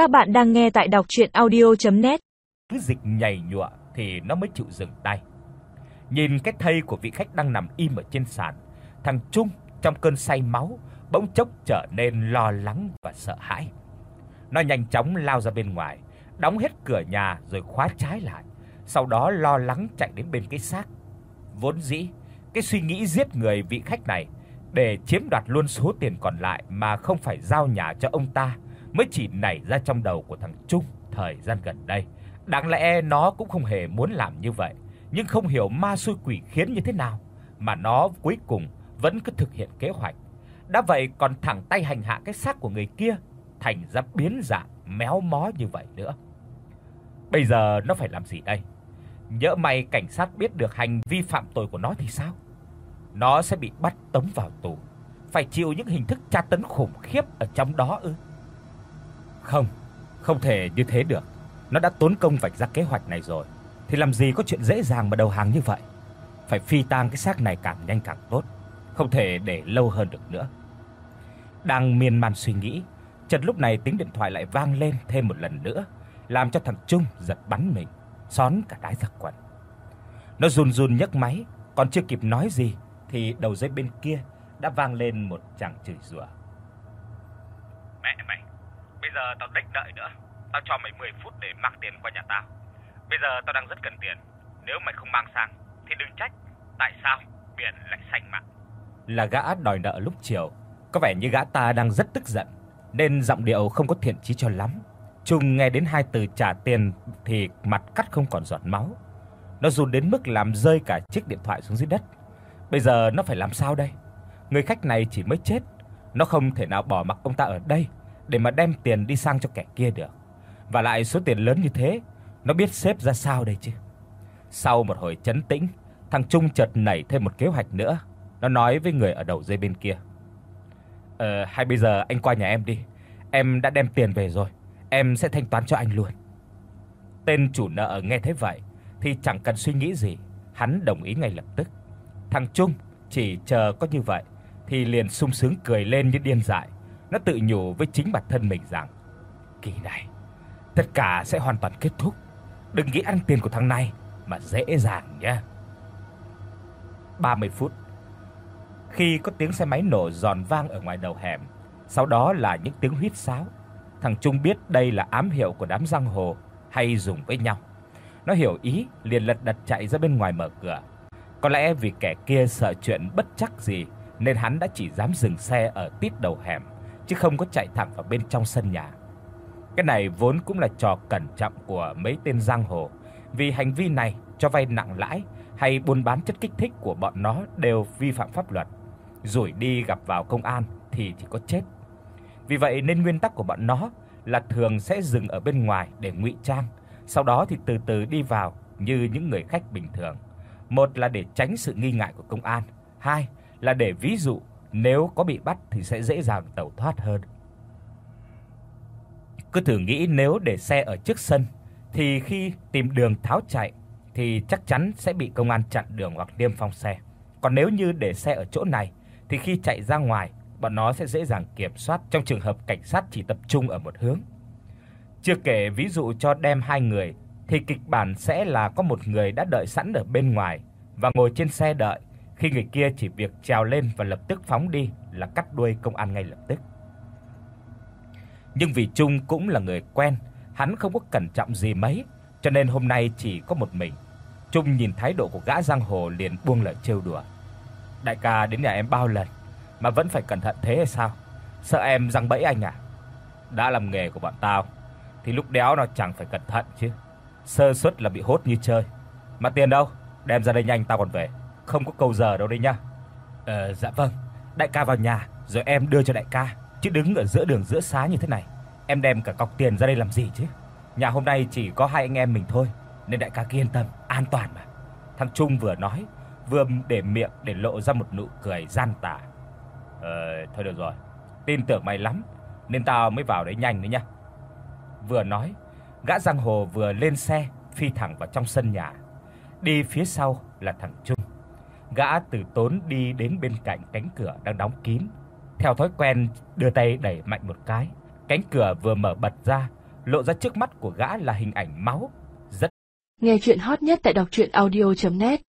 Các bạn đang nghe tại đọc audio net Cứ dịch nhảy nhụa thì nó mới chịu dừng tay. Nhìn cái thây của vị khách đang nằm im ở trên sàn, thằng Trung trong cơn say máu bỗng chốc trở nên lo lắng và sợ hãi. Nó nhanh chóng lao ra bên ngoài, đóng hết cửa nhà rồi khóa trái lại, sau đó lo lắng chạy đến bên cái xác. Vốn dĩ, cái suy nghĩ giết người vị khách này để chiếm đoạt luôn số tiền còn lại mà không phải giao nhà cho ông ta mới chỉ nảy ra trong đầu của thằng Trung thời gian gần đây. Đáng lẽ nó cũng không hề muốn làm như vậy, nhưng không hiểu ma xui quỷ khiến như thế nào mà nó cuối cùng vẫn cứ thực hiện kế hoạch. Đã vậy còn thẳng tay hành hạ cái xác của người kia, thành ra biến dạng méo mó như vậy nữa. Bây giờ nó phải làm gì đây? Nhỡ may cảnh sát biết được hành vi phạm tội của nó thì sao? Nó sẽ bị bắt tống vào tù, phải chịu những hình thức tra tấn khủng khiếp ở trong đó ư? Không, không thể như thế được. Nó đã tốn công vạch ra kế hoạch này rồi, thì làm gì có chuyện dễ dàng mà đầu hàng như vậy. Phải phi tang cái xác này càng nhanh càng tốt, không thể để lâu hơn được nữa. Đang miên man suy nghĩ, chợt lúc này tiếng điện thoại lại vang lên thêm một lần nữa, làm cho thằng Trung giật bắn mình, xón cả đái ra quần. Nó run run nhấc máy, còn chưa kịp nói gì thì đầu dây bên kia đã vang lên một tràng chửi rủa. Mẹ mày, bây giờ tao đếch đợi nữa. Tao cho mày 10 phút để mang tiền qua nhà tao. Bây giờ tao đang rất cần tiền. Nếu mày không mang sang thì đừng trách. Tại sao biển lại xanh mặt? Là gã đòi nợ lúc chiều, có vẻ như gã ta đang rất tức giận, nên giọng điệu không có thiện chí cho lắm. Trung nghe đến hai từ trả tiền thì mặt cắt không còn giọt máu. Nó run đến mức làm rơi cả chiếc điện thoại xuống dưới đất. Bây giờ nó phải làm sao đây? Người khách này chỉ mới chết, nó không thể nào bỏ mặc ông ta ở đây để mà đem tiền đi sang cho kẻ kia được. Và lại số tiền lớn như thế, nó biết xếp ra sao đây chứ. Sau một hồi chấn tĩnh, thằng Trung chợt nảy thêm một kế hoạch nữa. Nó nói với người ở đầu dây bên kia. "Ờ, hay bây giờ anh qua nhà em đi. Em đã đem tiền về rồi, em sẽ thanh toán cho anh luôn." Tên chủ nợ nghe thấy vậy thì chẳng cần suy nghĩ gì, hắn đồng ý ngay lập tức. Thằng Trung chỉ chờ có như vậy thì liền sung sướng cười lên như điên dại. Nó tự nhủ với chính bản thân mình rằng kỳ này tất cả sẽ hoàn toàn kết thúc. Đừng nghĩ ăn tiền của thằng này mà dễ dàng nhé. 30 phút. Khi có tiếng xe máy nổ giòn vang ở ngoài đầu hẻm, sau đó là những tiếng huýt sáo. Thằng Trung biết đây là ám hiệu của đám giang hồ hay dùng với nhau. Nó hiểu ý, liền lật đật chạy ra bên ngoài mở cửa. Có lẽ vì kẻ kia sợ chuyện bất chắc gì nên hắn đã chỉ dám dừng xe ở tít đầu hẻm chứ không có chạy thẳng vào bên trong sân nhà. Cái này vốn cũng là trò cẩn trọng của mấy tên giang hồ, vì hành vi này cho vay nặng lãi hay buôn bán chất kích thích của bọn nó đều vi phạm pháp luật. Rồi đi gặp vào công an thì chỉ có chết. Vì vậy nên nguyên tắc của bọn nó là thường sẽ dừng ở bên ngoài để ngụy trang, sau đó thì từ từ đi vào như những người khách bình thường. Một là để tránh sự nghi ngại của công an, hai là để ví dụ nếu có bị bắt thì sẽ dễ dàng tẩu thoát hơn. Cứ thử nghĩ nếu để xe ở trước sân thì khi tìm đường tháo chạy thì chắc chắn sẽ bị công an chặn đường hoặc niêm phong xe. Còn nếu như để xe ở chỗ này thì khi chạy ra ngoài, bọn nó sẽ dễ dàng kiểm soát trong trường hợp cảnh sát chỉ tập trung ở một hướng. Chưa kể ví dụ cho đem hai người thì kịch bản sẽ là có một người đã đợi sẵn ở bên ngoài và ngồi trên xe đợi, khi người kia chỉ việc trèo lên và lập tức phóng đi là cắt đuôi công an ngay lập tức. Nhưng vì Trung cũng là người quen, hắn không có cẩn trọng gì mấy, cho nên hôm nay chỉ có một mình. Trung nhìn thái độ của gã giang hồ liền buông lời trêu đùa. Đại ca đến nhà em bao lần mà vẫn phải cẩn thận thế hay sao? Sợ em răng bẫy anh à? Đã làm nghề của bọn tao thì lúc đéo nó chẳng phải cẩn thận chứ. Sơ suất là bị hốt như chơi. Mà tiền đâu? Đem ra đây nhanh tao còn về. Không có câu giờ đâu đấy nhá. Ờ dạ vâng. Đại ca vào nhà rồi em đưa cho đại ca, chứ đứng ở giữa đường giữa xá như thế này, em đem cả cọc tiền ra đây làm gì chứ? Nhà hôm nay chỉ có hai anh em mình thôi, nên đại ca yên tâm, an toàn mà. Thằng Trung vừa nói, vừa để miệng để lộ ra một nụ cười gian tà. Ờ thôi được rồi. Tin tưởng mày lắm nên tao mới vào đấy nhanh đấy nhá. Vừa nói, gã giang hồ vừa lên xe phi thẳng vào trong sân nhà. Đi phía sau là thằng Trung. Gã từ tốn đi đến bên cạnh cánh cửa đang đóng kín. Theo thói quen đưa tay đẩy mạnh một cái, cánh cửa vừa mở bật ra, lộ ra trước mắt của gã là hình ảnh máu. Rất Nghe truyện hot nhất tại doctruyenaudio.net